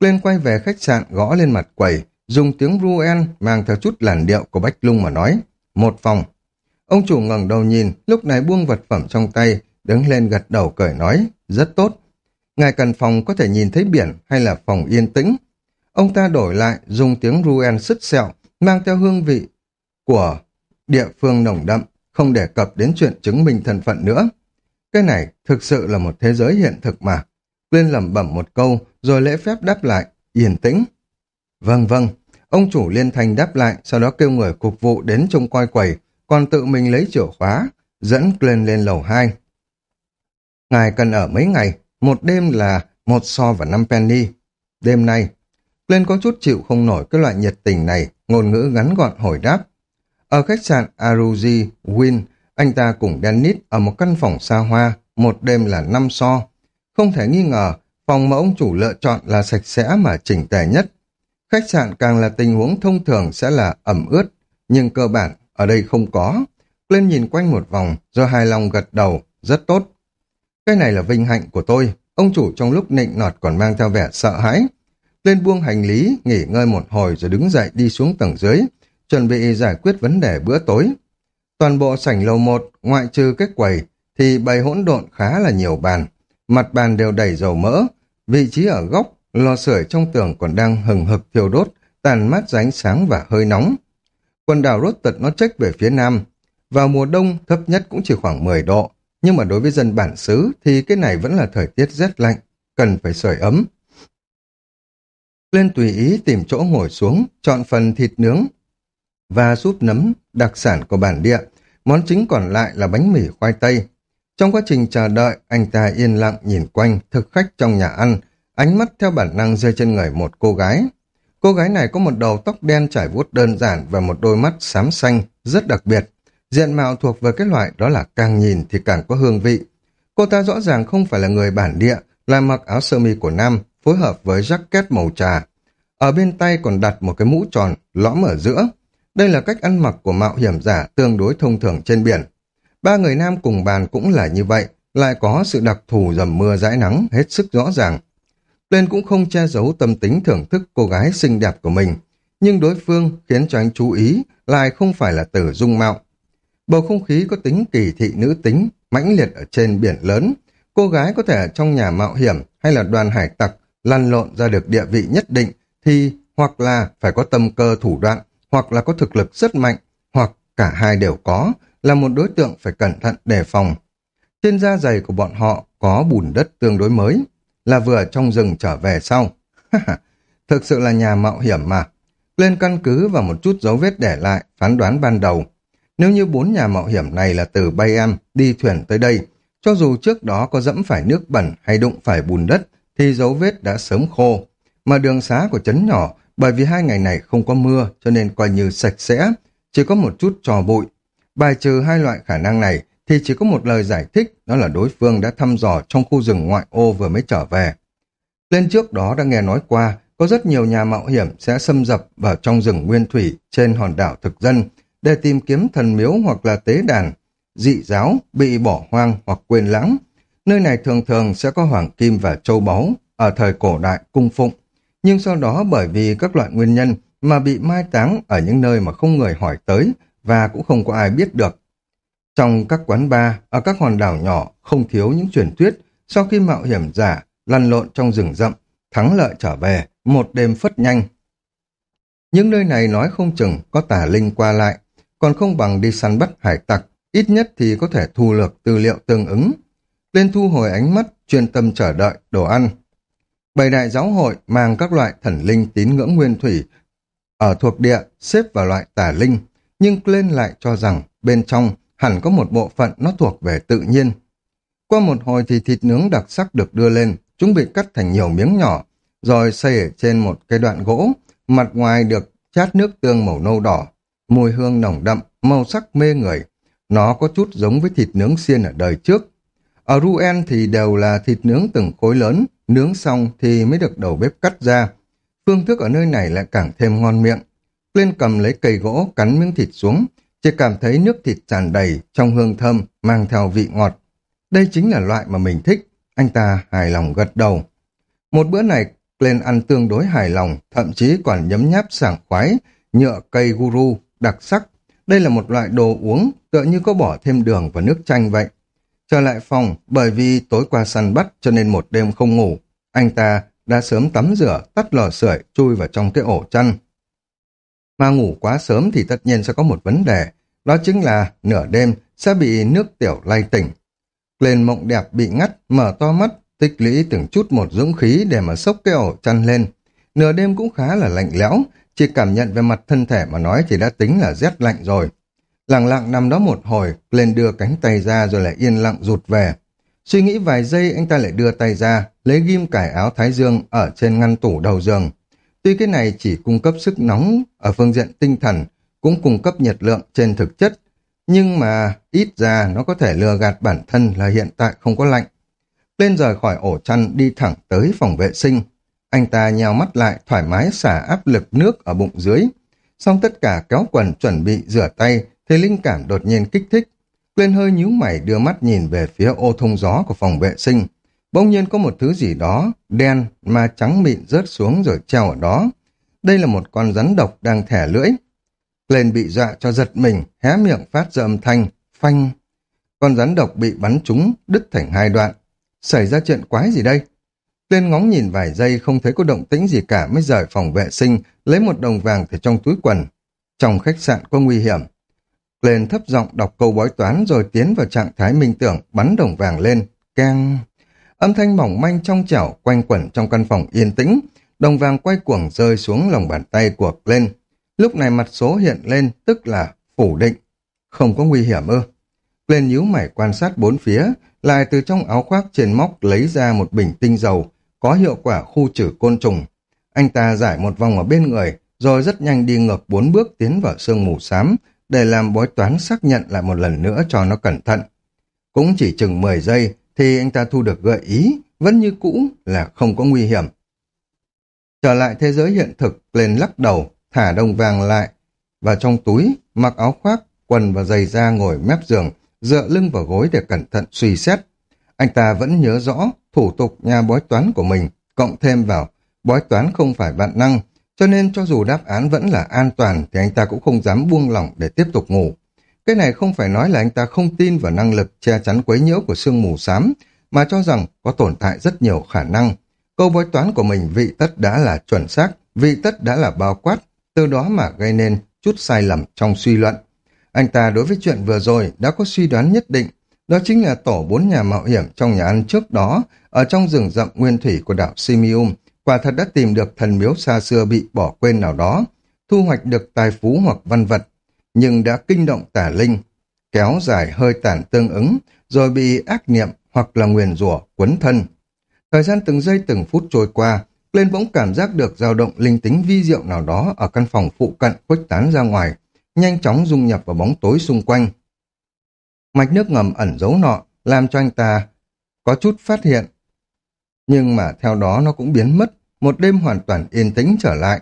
Lên quay về khách sạn gõ lên mặt quầy, dùng tiếng Ruen mang theo chút làn điệu của Bách Lung mà nói. Một phòng. Ông chủ ngẩng đầu nhìn, lúc này buông vật phẩm trong tay, đứng lên gật đầu cười nói, rất tốt. Ngài cần phòng có thể nhìn thấy biển hay là phòng yên tĩnh. Ông ta đổi lại, dùng tiếng Ruen sứt sẹo, mang theo hương vị của địa phương nồng đậm, không đề cập đến chuyện chứng minh thân phận nữa. Cái này thực sự là một thế giới hiện thực mà. Quyên lẩm bẩm một câu, rồi lễ phép đáp lại, yên tĩnh. Vâng vâng, ông chủ liên thành đáp lại, sau đó kêu người phục vụ đến trông coi quầy, còn tự mình lấy chìa khóa, dẫn Glenn lên lầu 2. Ngài cần ở mấy ngày, một đêm là một so và năm penny. Đêm nay, Glenn có chút chịu không nổi cái loại nhiệt tình này, ngôn ngữ ngắn gọn hồi đáp. Ở khách sạn Aruji Win, anh ta cùng Dennis ở một căn phòng xa hoa, một đêm là năm so. Không thể nghi ngờ, phòng mà ông chủ lựa chọn là sạch sẽ mà chỉnh tề nhất. Khách sạn càng là tình huống thông thường sẽ là ẩm ướt, nhưng cơ bản ở đây không có. Glenn nhìn quanh một vòng, do hài lòng gật đầu, rất tốt. Cái này là vinh hạnh của tôi, ông chủ trong lúc nịnh nọt còn mang theo vẻ sợ hãi. Lên buông hành lý, nghỉ ngơi một hồi rồi đứng dậy đi xuống tầng dưới, chuẩn bị giải quyết vấn đề bữa tối. Toàn bộ sảnh lầu một, ngoại trừ cái quầy, thì bày hỗn độn khá là nhiều bàn. Mặt bàn đều đầy dầu mỡ, vị trí ở góc, lò sưởi trong tường còn đang hừng hực thiêu đốt, tàn mát ra ánh sáng và hơi nóng. Quần đảo rốt tật nó trách về phía nam. Vào mùa đông thấp nhất cũng chỉ khoảng 10 độ, nhưng mà đối với dân bản xứ thì cái này vẫn là thời tiết rét lạnh, cần phải sưởi ấm. Lên tùy ý tìm chỗ ngồi xuống, chọn phần thịt nướng và súp nấm đặc sản của bản địa. Món chính còn lại là bánh mì khoai tây. Trong quá trình chờ đợi, anh ta yên lặng nhìn quanh thực khách trong nhà ăn, ánh mắt theo bản năng rơi trên người một cô gái. Cô gái này có một đầu tóc đen trải vuốt đơn giản và một đôi mắt xám xanh, rất đặc biệt. Diện mạo thuộc về cái loại đó là càng nhìn thì càng có hương vị. Cô ta rõ ràng không phải là người bản địa, là mặc áo sơ mi của nam, phối hợp với jacket màu trà. Ở bên tay còn đặt một cái mũ tròn, lõm ở giữa. Đây là cách ăn mặc của mạo hiểm giả tương đối thông thường trên biển. Ba người nam cùng bàn cũng là như vậy, lại có sự đặc thù dầm mưa dãi nắng hết sức rõ ràng. Lên cũng không che giấu tâm tính thưởng thức cô gái xinh đẹp của mình, nhưng đối phương khiến cho anh chú ý lại không phải là tử dung mạo. Bầu không khí có tính kỳ thị nữ tính, mãnh liệt ở trên biển lớn. Cô gái có thể ở trong nhà mạo hiểm hay là đoàn hải tặc lăn lộn ra được địa vị nhất định thì hoặc là phải có tâm cơ thủ đoạn, hoặc là có thực lực rất mạnh, hoặc cả hai đều có, là một đối tượng phải cẩn thận đề phòng. Trên da dày của bọn họ có bùn đất tương đối mới, là vừa trong rừng trở về sau. Thực sự là nhà mạo hiểm mà. Lên căn cứ và một chút dấu vết để lại, phán đoán ban đầu. Nếu như bốn nhà mạo hiểm này là từ bay em đi thuyền tới đây, cho dù trước đó có dẫm phải nước bẩn hay đụng phải bùn đất, thì dấu vết đã sớm khô. Mà đường xá của trấn nhỏ, bởi vì hai ngày này không có mưa cho nên coi như sạch sẽ, chỉ có một chút trò bụi. Bài trừ hai loại khả năng này thì chỉ có một lời giải thích, đó là đối phương đã thăm dò trong khu rừng ngoại ô vừa mới trở về. Lên trước đó đã nghe nói qua, có rất nhiều nhà mạo hiểm sẽ xâm dập vào trong rừng nguyên thủy trên hòn đảo thực dân để tìm kiếm thần miếu hoặc là tế đàn, dị giáo bị bỏ hoang hoặc quên lãng. Nơi này thường thường sẽ có hoàng kim và châu báu ở thời cổ đại cung phụng, nhưng sau đó bởi vì các loại nguyên nhân mà bị mai táng ở những nơi mà không người hỏi tới và cũng không có ai biết được. Trong các quán bar, ở các hòn đảo nhỏ không thiếu những truyền thuyết sau khi mạo hiểm giả lăn lộn trong rừng rậm, thắng lợi trở về, một đêm phất nhanh. Những nơi này nói không chừng có tà linh qua lại, còn không bằng đi săn bắt hải tặc, ít nhất thì có thể thu lược tư liệu tương ứng. Lên thu hồi ánh mắt, chuyên tâm chờ đợi đồ ăn. Bảy đại giáo hội mang các loại thần linh tín ngưỡng nguyên thủy ở thuộc địa xếp vào loại tà linh, nhưng lên lại cho rằng bên trong hẳn có một bộ phận nó thuộc về tự nhiên. Qua một hồi thì thịt nướng đặc sắc được đưa lên, chúng bị cắt thành nhiều miếng nhỏ, rồi xây ở trên một cái đoạn gỗ, mặt ngoài được chát nước tương màu nâu đỏ, mùi hương nồng đậm, màu sắc mê người. Nó có chút giống với thịt nướng xiên ở đời trước. Ở Ruen thì đều là thịt nướng từng khối lớn, nướng xong thì mới được đầu bếp cắt ra. Phương thức ở nơi này lại càng thêm ngon miệng. Lên cầm lấy cây gỗ cắn miếng thịt xuống, chỉ cảm thấy nước thịt tràn đầy trong hương thơm mang theo vị ngọt. Đây chính là loại mà mình thích, anh ta hài lòng gật đầu. Một bữa này lên ăn tương đối hài lòng, thậm chí còn nhấm nháp sảng khoái, nhựa cây guru, đặc sắc. Đây là một loại đồ uống, tựa như có bỏ thêm đường và nước chanh vậy. Trở lại phòng, bởi vì tối qua săn bắt cho nên một đêm không ngủ, anh ta đã sớm tắm rửa, tắt lò sưởi, chui vào trong cái ổ chăn. Mà ngủ quá sớm thì tất nhiên sẽ có một vấn đề, đó chính là nửa đêm sẽ bị nước tiểu lay tỉnh. Lên mộng đẹp bị ngắt, mở to mắt, tích lũy từng chút một dũng khí để mà sốc cái ổ chăn lên. Nửa đêm cũng khá là lạnh lẽo, chỉ cảm nhận về mặt thân thể mà nói thì đã tính là rét lạnh rồi. Lặng lặng nằm đó một hồi, lên đưa cánh tay ra rồi lại yên lặng rụt về. Suy nghĩ vài giây anh ta lại đưa tay ra, lấy ghim cải áo thái dương ở trên ngăn tủ đầu giường. Tuy cái này chỉ cung cấp sức nóng ở phương diện tinh thần, cũng cung cấp nhiệt lượng trên thực chất, nhưng mà ít ra nó có thể lừa gạt bản thân là hiện tại không có lạnh. Lên rời khỏi ổ chăn đi thẳng tới phòng vệ sinh. Anh ta nhào mắt lại thoải mái xả áp lực nước ở bụng dưới. Xong tất cả kéo quần chuẩn bị rửa tay thì linh cảm đột nhiên kích thích. Quyên hơi nhíu mày đưa mắt nhìn về phía ô thông gió của phòng vệ sinh. Bỗng nhiên có một thứ gì đó, đen mà trắng mịn rớt xuống rồi treo ở đó. Đây là một con rắn độc đang thẻ lưỡi. Lên bị dọa cho giật mình, hé miệng phát ra âm thanh, phanh. Con rắn độc bị bắn trúng, đứt thành hai đoạn. Xảy ra chuyện quái gì đây? Lên ngóng nhìn vài giây không thấy có động tĩnh gì cả mới rời phòng vệ sinh, lấy một đồng vàng từ trong túi quần. Trong khách sạn có nguy hiểm. Lên thấp giọng đọc câu bói toán rồi tiến vào trạng thái minh tưởng, bắn đồng vàng lên. Keng... Âm thanh mỏng manh trong chảo quanh quẩn trong căn phòng yên tĩnh, đồng vàng quay cuồng rơi xuống lòng bàn tay của Glenn. Lúc này mặt số hiện lên tức là phủ định. Không có nguy hiểm ư. Glenn nhíu mày quan sát bốn phía, lại từ trong áo khoác trên móc lấy ra một bình tinh dầu, có hiệu quả khu trừ côn trùng. Anh ta giải một vòng ở bên người, rồi rất nhanh đi ngược bốn bước tiến vào sương mù xám, để làm bói toán xác nhận lại một lần nữa cho nó cẩn thận. Cũng chỉ chừng 10 giây thì anh ta thu được gợi ý, vẫn như cũ là không có nguy hiểm. Trở lại thế giới hiện thực, lên lắc đầu, thả đồng vàng lại và trong túi, mặc áo khoác, quần và giày da ngồi mép giường, dựa lưng vào gối để cẩn thận suy xét. Anh ta vẫn nhớ rõ thủ tục nhà bói toán của mình, cộng thêm vào bói toán không phải vạn năng, cho nên cho dù đáp án vẫn là an toàn thì anh ta cũng không dám buông lỏng để tiếp tục ngủ. Cái này không phải nói là anh ta không tin vào năng lực che chắn quấy nhiễu của sương mù xám, mà cho rằng có tồn tại rất nhiều khả năng. Câu bói toán của mình vị tất đã là chuẩn xác, vị tất đã là bao quát, từ đó mà gây nên chút sai lầm trong suy luận. Anh ta đối với chuyện vừa rồi đã có suy đoán nhất định, đó chính là tổ bốn nhà mạo hiểm trong nhà ăn trước đó, ở trong rừng rậm nguyên thủy của đảo Simium, quả thật đã tìm được thần miếu xa xưa bị bỏ quên nào đó, thu hoạch được tài phú hoặc văn vật, nhưng đã kinh động tả linh, kéo dài hơi tàn tương ứng, rồi bị ác niệm hoặc là nguyền rủa quấn thân. Thời gian từng giây từng phút trôi qua, lên bỗng cảm giác được dao động linh tính vi diệu nào đó ở căn phòng phụ cận khuếch tán ra ngoài, nhanh chóng dung nhập vào bóng tối xung quanh. Mạch nước ngầm ẩn giấu nọ, làm cho anh ta có chút phát hiện. Nhưng mà theo đó nó cũng biến mất, một đêm hoàn toàn yên tĩnh trở lại.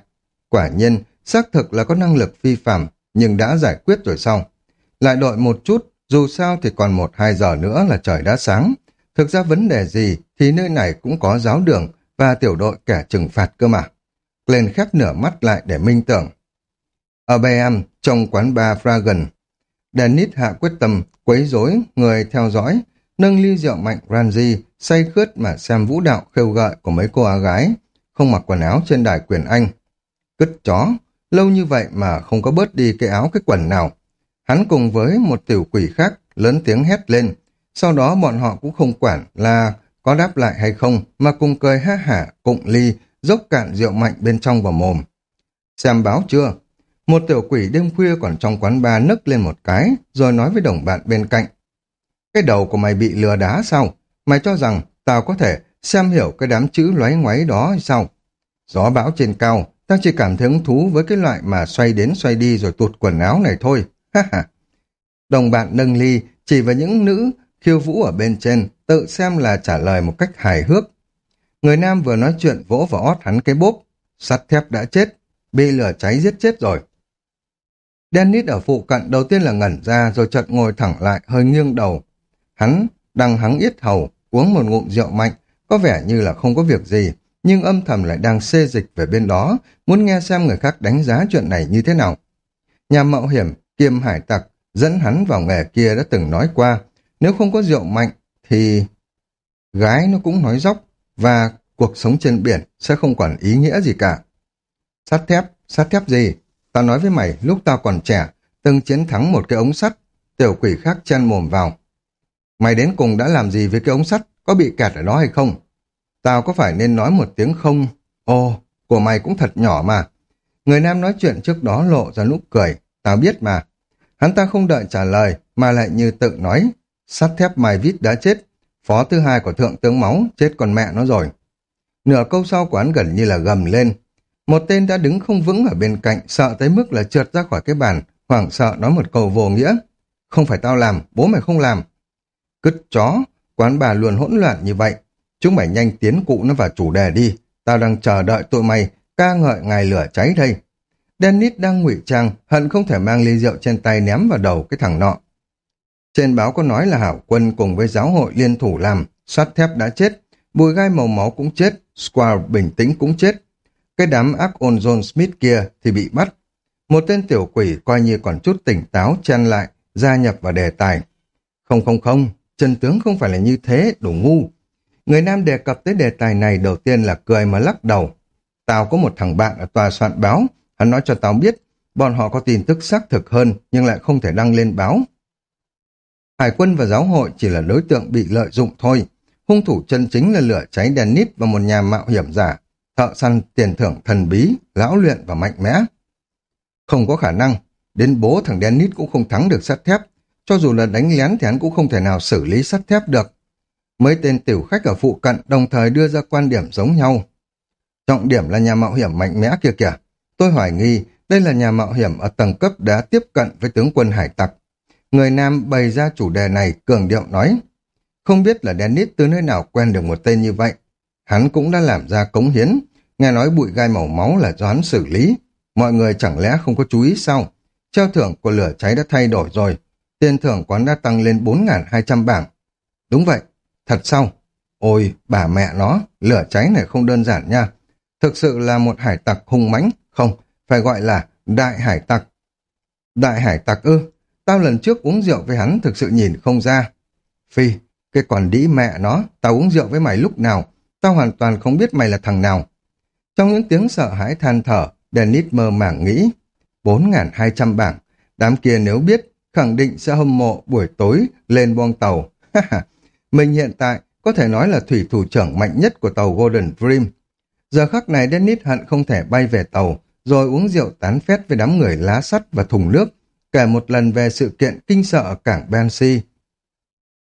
Quả nhiên, xác thực là có năng lực phi phạm, nhưng đã giải quyết rồi xong. Lại đợi một chút, dù sao thì còn một hai giờ nữa là trời đã sáng. Thực ra vấn đề gì thì nơi này cũng có giáo đường và tiểu đội kẻ trừng phạt cơ mà. Lên khép nửa mắt lại để minh tưởng. Ở Bayam, trong quán bar Fragon, Dennis hạ quyết tâm, quấy rối người theo dõi, nâng ly rượu mạnh Ranji, say khướt mà xem vũ đạo khêu gợi của mấy cô á gái, không mặc quần áo trên đài quyền Anh. Cứt chó, lâu như vậy mà không có bớt đi cái áo cái quần nào. Hắn cùng với một tiểu quỷ khác lớn tiếng hét lên, sau đó bọn họ cũng không quản là có đáp lại hay không, mà cùng cười ha hả, cụng ly, dốc cạn rượu mạnh bên trong vào mồm. Xem báo chưa? Một tiểu quỷ đêm khuya còn trong quán bar nấc lên một cái, rồi nói với đồng bạn bên cạnh. Cái đầu của mày bị lừa đá sao? Mày cho rằng tao có thể xem hiểu cái đám chữ loáy ngoáy đó hay sao? Gió bão trên cao, tao chỉ cảm thấy hứng thú với cái loại mà xoay đến xoay đi rồi tụt quần áo này thôi. Ha ha. Đồng bạn nâng ly, chỉ vào những nữ khiêu vũ ở bên trên, tự xem là trả lời một cách hài hước. Người nam vừa nói chuyện vỗ vào ót hắn cái bốp, sắt thép đã chết, bị lửa cháy giết chết rồi. Dennis ở phụ cận đầu tiên là ngẩn ra rồi chợt ngồi thẳng lại hơi nghiêng đầu. Hắn đang hắng yết hầu, uống một ngụm rượu mạnh, có vẻ như là không có việc gì, nhưng âm thầm lại đang xê dịch về bên đó, muốn nghe xem người khác đánh giá chuyện này như thế nào. Nhà mạo hiểm, kiêm hải tặc, dẫn hắn vào nghề kia đã từng nói qua, nếu không có rượu mạnh thì gái nó cũng nói dốc và cuộc sống trên biển sẽ không còn ý nghĩa gì cả. Sắt thép, sắt thép gì? Tao nói với mày, lúc tao còn trẻ, từng chiến thắng một cái ống sắt, tiểu quỷ khác chen mồm vào. Mày đến cùng đã làm gì với cái ống sắt, có bị kẹt ở đó hay không? Tao có phải nên nói một tiếng không? Ồ, của mày cũng thật nhỏ mà. Người nam nói chuyện trước đó lộ ra nụ cười, tao biết mà. Hắn ta không đợi trả lời, mà lại như tự nói, sắt thép mài vít đã chết, phó thứ hai của thượng tướng máu, chết còn mẹ nó rồi. Nửa câu sau của hắn gần như là gầm lên, một tên đã đứng không vững ở bên cạnh, sợ tới mức là trượt ra khỏi cái bàn, hoảng sợ nói một câu vô nghĩa. Không phải tao làm, bố mày không làm. Cứt chó, quán bà luôn hỗn loạn như vậy. Chúng mày nhanh tiến cụ nó vào chủ đề đi. Tao đang chờ đợi tụi mày, ca ngợi ngài lửa cháy đây. Dennis đang ngụy trang, hận không thể mang ly rượu trên tay ném vào đầu cái thằng nọ. Trên báo có nói là hảo quân cùng với giáo hội liên thủ làm, sắt thép đã chết, bùi gai màu máu cũng chết, Square bình tĩnh cũng chết, cái đám ác ôn John Smith kia thì bị bắt. Một tên tiểu quỷ coi như còn chút tỉnh táo chen lại, gia nhập vào đề tài. Không không không, chân tướng không phải là như thế, đủ ngu. Người nam đề cập tới đề tài này đầu tiên là cười mà lắc đầu. Tao có một thằng bạn ở tòa soạn báo, hắn nói cho tao biết, bọn họ có tin tức xác thực hơn nhưng lại không thể đăng lên báo. Hải quân và giáo hội chỉ là đối tượng bị lợi dụng thôi. Hung thủ chân chính là lửa cháy đèn nít và một nhà mạo hiểm giả thợ săn tiền thưởng thần bí, lão luyện và mạnh mẽ. Không có khả năng, đến bố thằng Dennis cũng không thắng được sắt thép, cho dù là đánh lén thì hắn cũng không thể nào xử lý sắt thép được. Mấy tên tiểu khách ở phụ cận đồng thời đưa ra quan điểm giống nhau. Trọng điểm là nhà mạo hiểm mạnh mẽ kia kìa. Tôi hoài nghi đây là nhà mạo hiểm ở tầng cấp đã tiếp cận với tướng quân hải tặc. Người Nam bày ra chủ đề này cường điệu nói. Không biết là Dennis từ nơi nào quen được một tên như vậy, Hắn cũng đã làm ra cống hiến, nghe nói bụi gai màu máu là do hắn xử lý. Mọi người chẳng lẽ không có chú ý sao? Treo thưởng của lửa cháy đã thay đổi rồi. Tiền thưởng quán đã tăng lên 4.200 bảng. Đúng vậy, thật sao? Ôi, bà mẹ nó, lửa cháy này không đơn giản nha. Thực sự là một hải tặc hung mãnh, không, phải gọi là đại hải tặc. Đại hải tặc ư, tao lần trước uống rượu với hắn thực sự nhìn không ra. Phi, cái còn đĩ mẹ nó, tao uống rượu với mày lúc nào, tao hoàn toàn không biết mày là thằng nào. Trong những tiếng sợ hãi than thở, Dennis mơ màng nghĩ, 4.200 bảng, đám kia nếu biết, khẳng định sẽ hâm mộ buổi tối lên boong tàu. Mình hiện tại có thể nói là thủy thủ trưởng mạnh nhất của tàu Golden Dream. Giờ khắc này Dennis hận không thể bay về tàu, rồi uống rượu tán phét với đám người lá sắt và thùng nước, kể một lần về sự kiện kinh sợ ở cảng Banshee.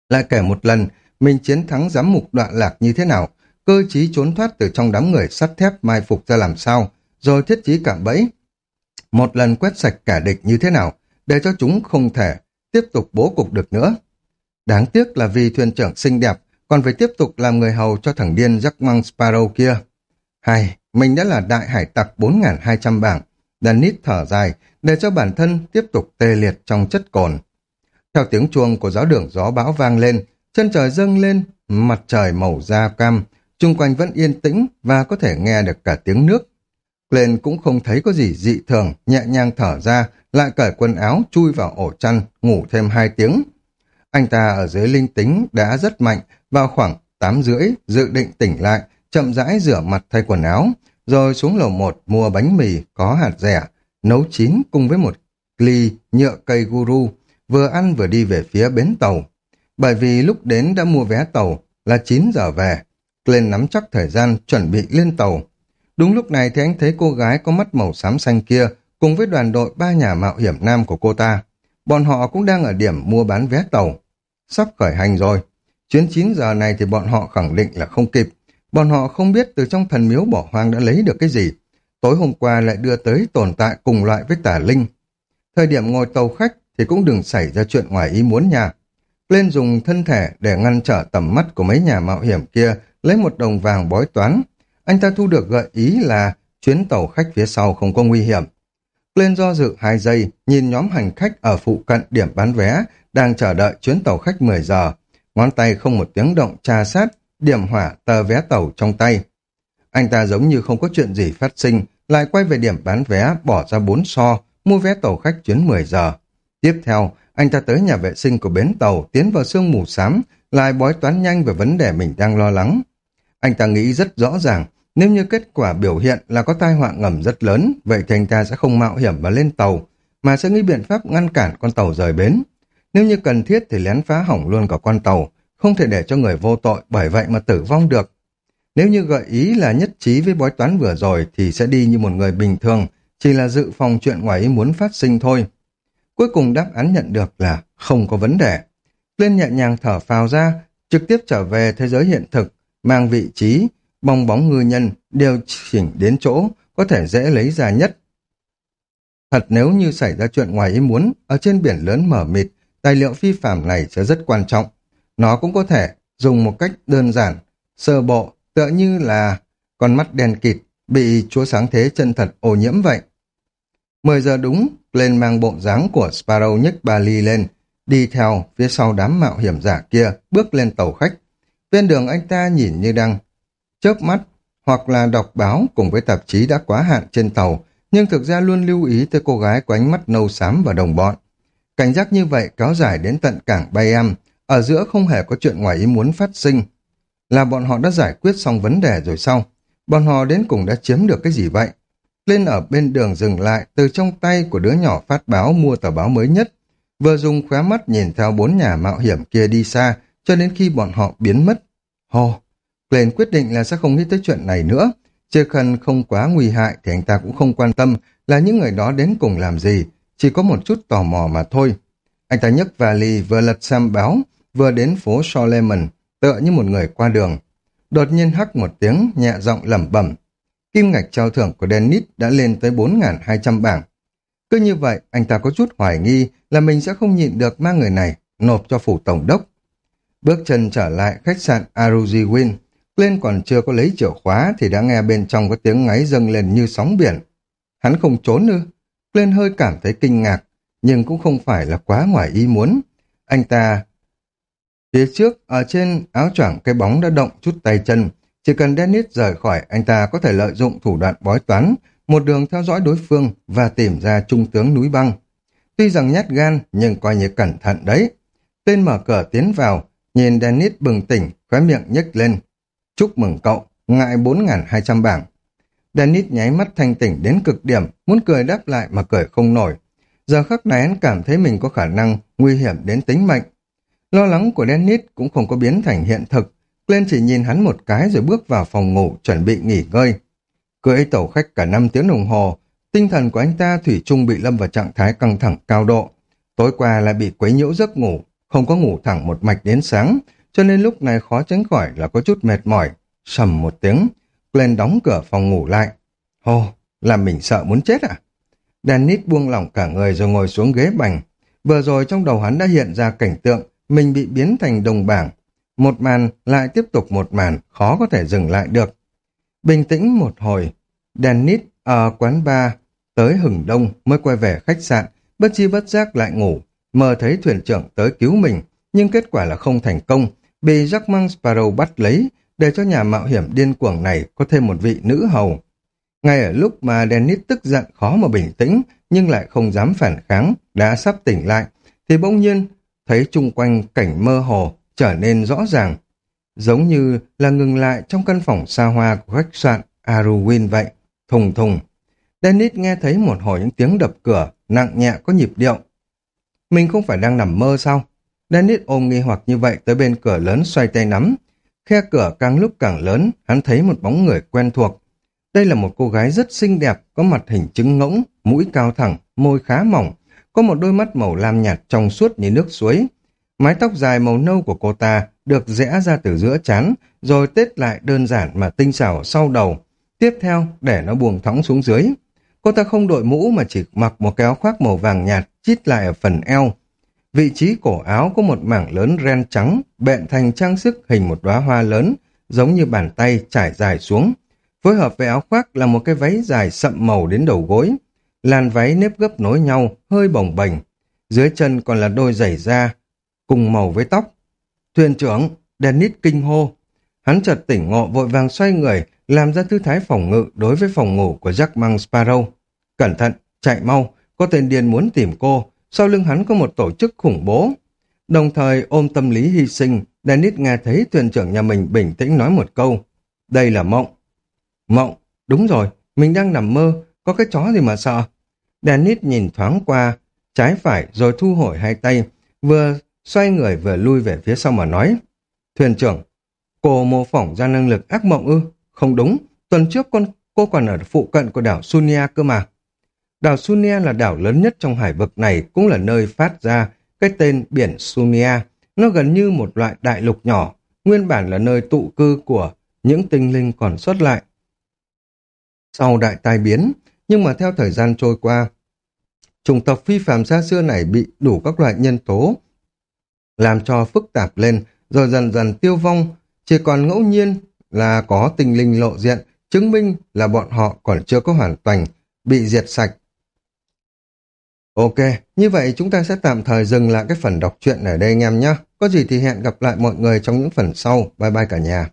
Lại kể một lần mình chiến thắng giám mục đoạn lạc như thế nào, cơ trí trốn thoát từ trong đám người sắt thép mai phục ra làm sao, rồi thiết trí cạm bẫy. Một lần quét sạch cả địch như thế nào, để cho chúng không thể tiếp tục bố cục được nữa. Đáng tiếc là vì thuyền trưởng xinh đẹp, còn phải tiếp tục làm người hầu cho thằng điên Jackman Sparrow kia. Hay, mình đã là đại hải tặc 4.200 bảng. Dennis thở dài, để cho bản thân tiếp tục tê liệt trong chất cồn. Theo tiếng chuông của giáo đường gió bão vang lên, chân trời dâng lên, mặt trời màu da cam, chung quanh vẫn yên tĩnh và có thể nghe được cả tiếng nước. Lên cũng không thấy có gì dị thường, nhẹ nhàng thở ra, lại cởi quần áo, chui vào ổ chăn, ngủ thêm hai tiếng. Anh ta ở dưới linh tính đã rất mạnh, vào khoảng 8 rưỡi, dự định tỉnh lại, chậm rãi rửa mặt thay quần áo, rồi xuống lầu một mua bánh mì có hạt rẻ, nấu chín cùng với một ly nhựa cây guru, vừa ăn vừa đi về phía bến tàu. Bởi vì lúc đến đã mua vé tàu là 9 giờ về, lên nắm chắc thời gian, chuẩn bị lên tàu. Đúng lúc này thì anh thấy cô gái có mắt màu xám xanh kia cùng với đoàn đội ba nhà mạo hiểm nam của cô ta. Bọn họ cũng đang ở điểm mua bán vé tàu. Sắp khởi hành rồi. Chuyến 9 giờ này thì bọn họ khẳng định là không kịp. Bọn họ không biết từ trong thần miếu bỏ hoang đã lấy được cái gì. Tối hôm qua lại đưa tới tồn tại cùng loại với tả linh. Thời điểm ngồi tàu khách thì cũng đừng xảy ra chuyện ngoài ý muốn nha. Lên dùng thân thể để ngăn trở tầm mắt của mấy nhà mạo hiểm kia lấy một đồng vàng bói toán. Anh ta thu được gợi ý là chuyến tàu khách phía sau không có nguy hiểm. Lên do dự hai giây, nhìn nhóm hành khách ở phụ cận điểm bán vé đang chờ đợi chuyến tàu khách 10 giờ. Ngón tay không một tiếng động tra sát, điểm hỏa tờ vé tàu trong tay. Anh ta giống như không có chuyện gì phát sinh, lại quay về điểm bán vé, bỏ ra 4 so, mua vé tàu khách chuyến 10 giờ. Tiếp theo, anh ta tới nhà vệ sinh của bến tàu, tiến vào sương mù xám, lại bói toán nhanh về vấn đề mình đang lo lắng. Anh ta nghĩ rất rõ ràng, nếu như kết quả biểu hiện là có tai họa ngầm rất lớn, vậy thì anh ta sẽ không mạo hiểm và lên tàu, mà sẽ nghĩ biện pháp ngăn cản con tàu rời bến. Nếu như cần thiết thì lén phá hỏng luôn cả con tàu, không thể để cho người vô tội bởi vậy mà tử vong được. Nếu như gợi ý là nhất trí với bói toán vừa rồi thì sẽ đi như một người bình thường, chỉ là dự phòng chuyện ngoài ý muốn phát sinh thôi. Cuối cùng đáp án nhận được là không có vấn đề. Lên nhẹ nhàng thở phào ra, trực tiếp trở về thế giới hiện thực, mang vị trí, bong bóng ngư nhân, điều chỉnh đến chỗ có thể dễ lấy ra nhất. Thật nếu như xảy ra chuyện ngoài ý muốn, ở trên biển lớn mở mịt, tài liệu phi phạm này sẽ rất quan trọng. Nó cũng có thể dùng một cách đơn giản, sơ bộ, tựa như là con mắt đen kịt, bị chúa sáng thế chân thật ô nhiễm vậy. 10 giờ đúng, lên mang bộ dáng của Sparrow nhấc ba ly lên, đi theo phía sau đám mạo hiểm giả kia, bước lên tàu khách. Bên đường anh ta nhìn như đang chớp mắt, hoặc là đọc báo cùng với tạp chí đã quá hạn trên tàu, nhưng thực ra luôn lưu ý tới cô gái có ánh mắt nâu xám và đồng bọn. Cảnh giác như vậy kéo dài đến tận cảng bay em, ở giữa không hề có chuyện ngoài ý muốn phát sinh. Là bọn họ đã giải quyết xong vấn đề rồi sau Bọn họ đến cùng đã chiếm được cái gì vậy? Lên ở bên đường dừng lại, từ trong tay của đứa nhỏ phát báo mua tờ báo mới nhất. Vừa dùng khóe mắt nhìn theo bốn nhà mạo hiểm kia đi xa, cho đến khi bọn họ biến mất. Hồ, Glenn quyết định là sẽ không nghĩ tới chuyện này nữa. Chỉ cần không quá nguy hại thì anh ta cũng không quan tâm là những người đó đến cùng làm gì, chỉ có một chút tò mò mà thôi. Anh ta nhấc vali vừa lật xem báo, vừa đến phố Solomon, tựa như một người qua đường. Đột nhiên hắc một tiếng, nhẹ giọng lẩm bẩm. Kim ngạch trao thưởng của Dennis đã lên tới 4.200 bảng. Cứ như vậy, anh ta có chút hoài nghi là mình sẽ không nhịn được mang người này nộp cho phủ tổng đốc. Bước chân trở lại khách sạn Aruji Win, Glenn còn chưa có lấy chìa khóa thì đã nghe bên trong có tiếng ngáy dâng lên như sóng biển. Hắn không trốn ư? Glenn hơi cảm thấy kinh ngạc, nhưng cũng không phải là quá ngoài ý muốn. Anh ta... Phía trước, ở trên áo choàng cái bóng đã động chút tay chân. Chỉ cần Dennis rời khỏi, anh ta có thể lợi dụng thủ đoạn bói toán, một đường theo dõi đối phương và tìm ra trung tướng núi băng. tuy rằng nhát gan nhưng coi như cẩn thận đấy. Tên mở cửa tiến vào, nhìn Dennis bừng tỉnh, khóe miệng nhếch lên. Chúc mừng cậu, ngại 4.200 bảng. Dennis nháy mắt thanh tỉnh đến cực điểm, muốn cười đáp lại mà cười không nổi. Giờ khắc này anh cảm thấy mình có khả năng nguy hiểm đến tính mệnh. Lo lắng của Dennis cũng không có biến thành hiện thực. Glenn chỉ nhìn hắn một cái rồi bước vào phòng ngủ chuẩn bị nghỉ ngơi. Cưỡi tàu khách cả 5 tiếng đồng hồ, tinh thần của anh ta thủy chung bị lâm vào trạng thái căng thẳng cao độ. Tối qua lại bị quấy nhiễu giấc ngủ, không có ngủ thẳng một mạch đến sáng, cho nên lúc này khó tránh khỏi là có chút mệt mỏi. Sầm một tiếng, Glenn đóng cửa phòng ngủ lại. Hồ, làm mình sợ muốn chết à? Dennis buông lỏng cả người rồi ngồi xuống ghế bành. Vừa rồi trong đầu hắn đã hiện ra cảnh tượng mình bị biến thành đồng bảng. Một màn lại tiếp tục một màn, khó có thể dừng lại được. Bình tĩnh một hồi, Dennis ở quán bar tới hừng đông mới quay về khách sạn, bất chi bất giác lại ngủ, mơ thấy thuyền trưởng tới cứu mình, nhưng kết quả là không thành công, bị Jackman Sparrow bắt lấy, để cho nhà mạo hiểm điên cuồng này có thêm một vị nữ hầu. Ngay ở lúc mà Dennis tức giận khó mà bình tĩnh, nhưng lại không dám phản kháng, đã sắp tỉnh lại, thì bỗng nhiên thấy chung quanh cảnh mơ hồ trở nên rõ ràng, giống như là ngừng lại trong căn phòng xa hoa của khách sạn Aruwin vậy, thùng thùng. Dennis nghe thấy một hồi những tiếng đập cửa, nặng nhẹ có nhịp điệu. Mình không phải đang nằm mơ sao? Dennis ôm nghi hoặc như vậy tới bên cửa lớn xoay tay nắm. Khe cửa càng lúc càng lớn, hắn thấy một bóng người quen thuộc. Đây là một cô gái rất xinh đẹp, có mặt hình trứng ngỗng, mũi cao thẳng, môi khá mỏng, có một đôi mắt màu lam nhạt trong suốt như nước suối. Mái tóc dài màu nâu của cô ta được rẽ ra từ giữa chán, rồi tết lại đơn giản mà tinh xảo sau đầu. Tiếp theo, để nó buông thõng xuống dưới. Cô ta không đội mũ mà chỉ mặc một cái áo khoác màu vàng nhạt chít lại ở phần eo. Vị trí cổ áo có một mảng lớn ren trắng, bện thành trang sức hình một đóa hoa lớn, giống như bàn tay trải dài xuống. Phối hợp với áo khoác là một cái váy dài sậm màu đến đầu gối. Làn váy nếp gấp nối nhau, hơi bồng bềnh. Dưới chân còn là đôi giày da, cùng màu với tóc. Thuyền trưởng, Dennis kinh hô. Hắn chợt tỉnh ngộ vội vàng xoay người, làm ra tư thái phòng ngự đối với phòng ngủ của Jack Mang Sparrow. Cẩn thận, chạy mau, có tên điên muốn tìm cô, sau lưng hắn có một tổ chức khủng bố. Đồng thời ôm tâm lý hy sinh, Dennis nghe thấy thuyền trưởng nhà mình bình tĩnh nói một câu. Đây là mộng. Mộng, đúng rồi, mình đang nằm mơ, có cái chó gì mà sợ. Dennis nhìn thoáng qua, trái phải rồi thu hồi hai tay, vừa xoay người vừa lui về phía sau mà nói. Thuyền trưởng, cô mô phỏng ra năng lực ác mộng ư? Không đúng, tuần trước con cô còn ở phụ cận của đảo Sunia cơ mà. Đảo Sunia là đảo lớn nhất trong hải vực này, cũng là nơi phát ra cái tên biển Sunia. Nó gần như một loại đại lục nhỏ, nguyên bản là nơi tụ cư của những tinh linh còn xuất lại. Sau đại tai biến, nhưng mà theo thời gian trôi qua, chủng tộc phi phàm xa xưa này bị đủ các loại nhân tố làm cho phức tạp lên, rồi dần dần tiêu vong, chỉ còn ngẫu nhiên là có tinh linh lộ diện, chứng minh là bọn họ còn chưa có hoàn toàn bị diệt sạch. Ok, như vậy chúng ta sẽ tạm thời dừng lại cái phần đọc truyện ở đây anh em nhé. Có gì thì hẹn gặp lại mọi người trong những phần sau. Bye bye cả nhà.